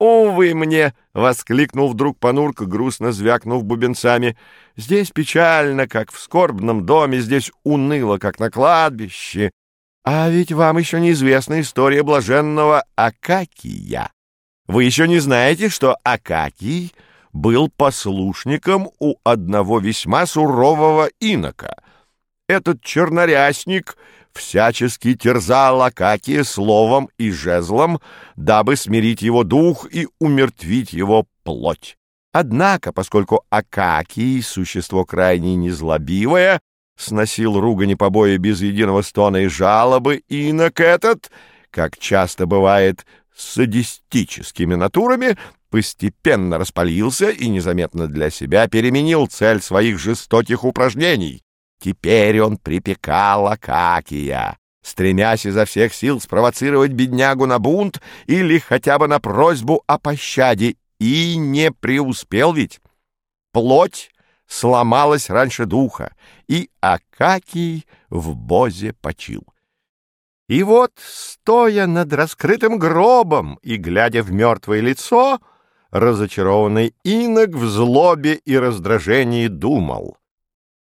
«Увы мне!» — воскликнул вдруг Панурка, грустно звякнув бубенцами. «Здесь печально, как в скорбном доме, здесь уныло, как на кладбище. А ведь вам еще неизвестна история блаженного Акакия. Вы еще не знаете, что Акакий был послушником у одного весьма сурового инока. Этот чернорясник — всячески терзал Акакия словом и жезлом, дабы смирить его дух и умертвить его плоть. Однако, поскольку Акакий — существо крайне незлобивое, сносил ругань и побои без единого стона и жалобы, инок этот, как часто бывает с садистическими натурами, постепенно распалился и незаметно для себя переменил цель своих жестоких упражнений. Теперь он припекал Акакия, стремясь изо всех сил спровоцировать беднягу на бунт или хотя бы на просьбу о пощаде, и не преуспел ведь. Плоть сломалась раньше духа, и Акакий в бозе почил. И вот, стоя над раскрытым гробом и глядя в мертвое лицо, разочарованный инок в злобе и раздражении думал —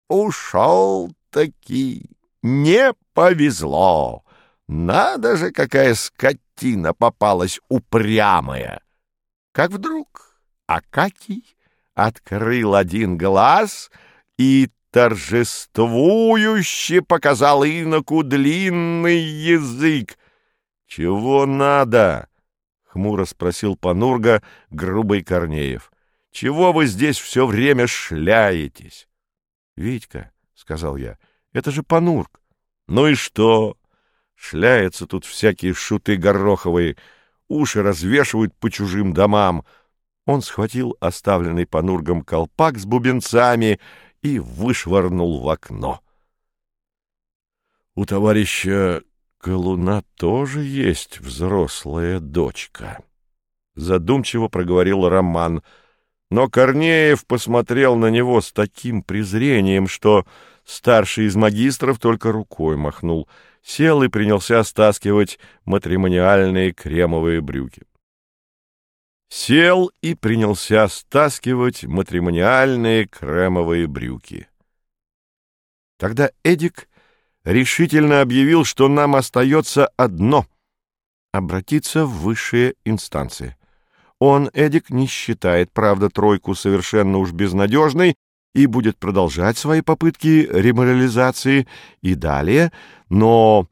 Ушел-таки, не повезло. Надо же, какая скотина попалась упрямая. Как вдруг Акакий открыл один глаз и торжествующе показал иноку длинный язык. «Чего надо?» — хмуро спросил Панурга грубый Корнеев. «Чего вы здесь все время шляетесь?» «Витька», — сказал я, — «это же Панурк». «Ну и что? Шляются тут всякие шуты гороховые, уши развешивают по чужим домам». Он схватил оставленный Панургом колпак с бубенцами и вышвырнул в окно. «У товарища Колуна тоже есть взрослая дочка», — задумчиво проговорил Роман — но Корнеев посмотрел на него с таким презрением, что старший из магистров только рукой махнул, сел и принялся стаскивать матримониальные кремовые брюки. Сел и принялся стаскивать матримониальные кремовые брюки. Тогда Эдик решительно объявил, что нам остается одно — обратиться в высшие инстанции. Он, Эдик, не считает, правда, тройку совершенно уж безнадежной и будет продолжать свои попытки реморализации и далее, но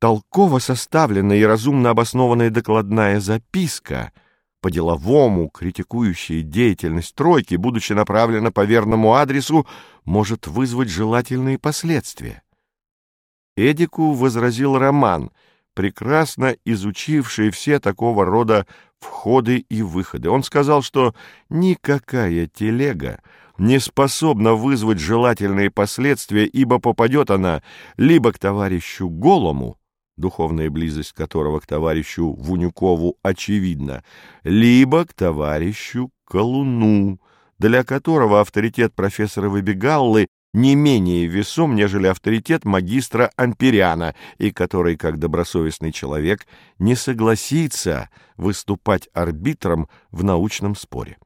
толково составленная и разумно обоснованная докладная записка по-деловому критикующая деятельность тройки, будучи направлена по верному адресу, может вызвать желательные последствия. Эдику возразил Роман, прекрасно изучивший все такого рода входы и выходы. Он сказал, что никакая телега не способна вызвать желательные последствия, ибо попадет она либо к товарищу Голому, духовная близость которого к товарищу Вунюкову очевидна, либо к товарищу Колуну, для которого авторитет профессора Выбегаллы не менее весом, нежели авторитет магистра Ампериана, и который, как добросовестный человек, не согласится выступать арбитром в научном споре.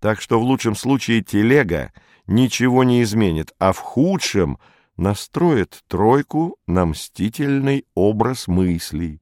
Так что в лучшем случае телега ничего не изменит, а в худшем настроит тройку на мстительный образ мыслей.